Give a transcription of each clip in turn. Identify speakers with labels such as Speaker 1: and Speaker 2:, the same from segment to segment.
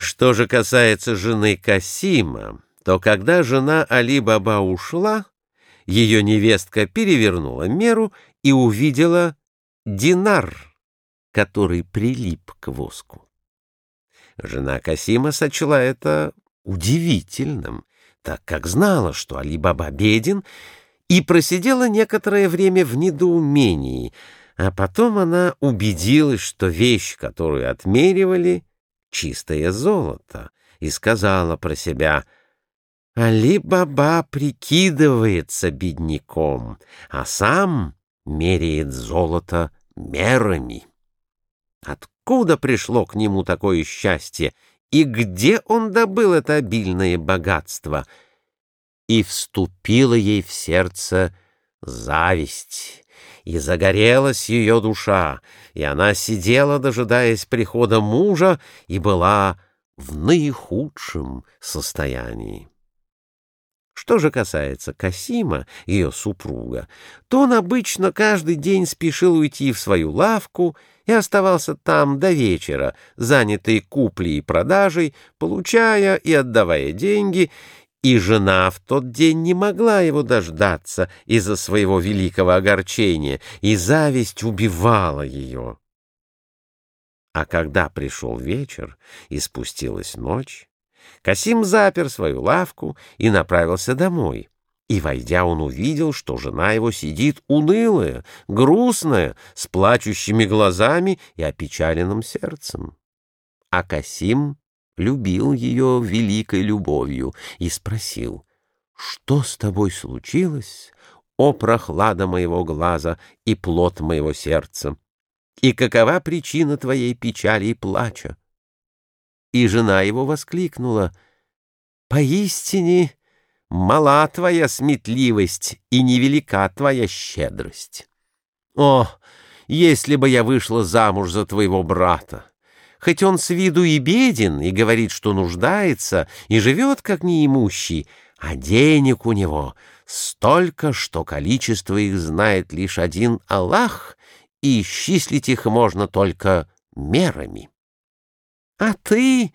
Speaker 1: Что же касается жены Касима, то когда жена Али-Баба ушла, ее невестка перевернула меру и увидела динар, который прилип к воску. Жена Касима сочла это удивительным, так как знала, что Али-Баба беден, и просидела некоторое время в недоумении, а потом она убедилась, что вещь, которую отмеривали, — чистое золото, и сказала про себя — Али-Баба прикидывается бедняком, а сам меряет золото мерами. Откуда пришло к нему такое счастье, и где он добыл это обильное богатство? И вступила ей в сердце зависть, и загорелась ее душа, и она сидела, дожидаясь прихода мужа, и была в наихудшем состоянии. Что же касается Касима, ее супруга, то он обычно каждый день спешил уйти в свою лавку и оставался там до вечера, занятый куплей и продажей, получая и отдавая деньги, и жена в тот день не могла его дождаться из-за своего великого огорчения, и зависть убивала ее. А когда пришел вечер и спустилась ночь, Касим запер свою лавку и направился домой. И, войдя, он увидел, что жена его сидит унылая, грустная, с плачущими глазами и опечаленным сердцем. А Касим любил ее великой любовью и спросил, «Что с тобой случилось, о прохлада моего глаза и плод моего сердца? И какова причина твоей печали и плача?» И жена его воскликнула, «Поистине мала твоя сметливость и невелика твоя щедрость. О, если бы я вышла замуж за твоего брата! Хоть он с виду и беден, и говорит, что нуждается, и живет как неимущий, а денег у него столько, что количество их знает лишь один Аллах, и исчислить их можно только мерами. А ты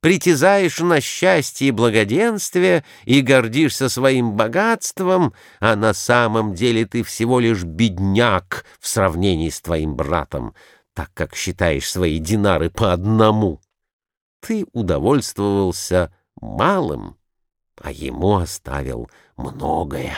Speaker 1: притязаешь на счастье и благоденствие и гордишься своим богатством, а на самом деле ты всего лишь бедняк в сравнении с твоим братом, так как считаешь свои динары по одному. Ты удовольствовался малым, а ему оставил многое.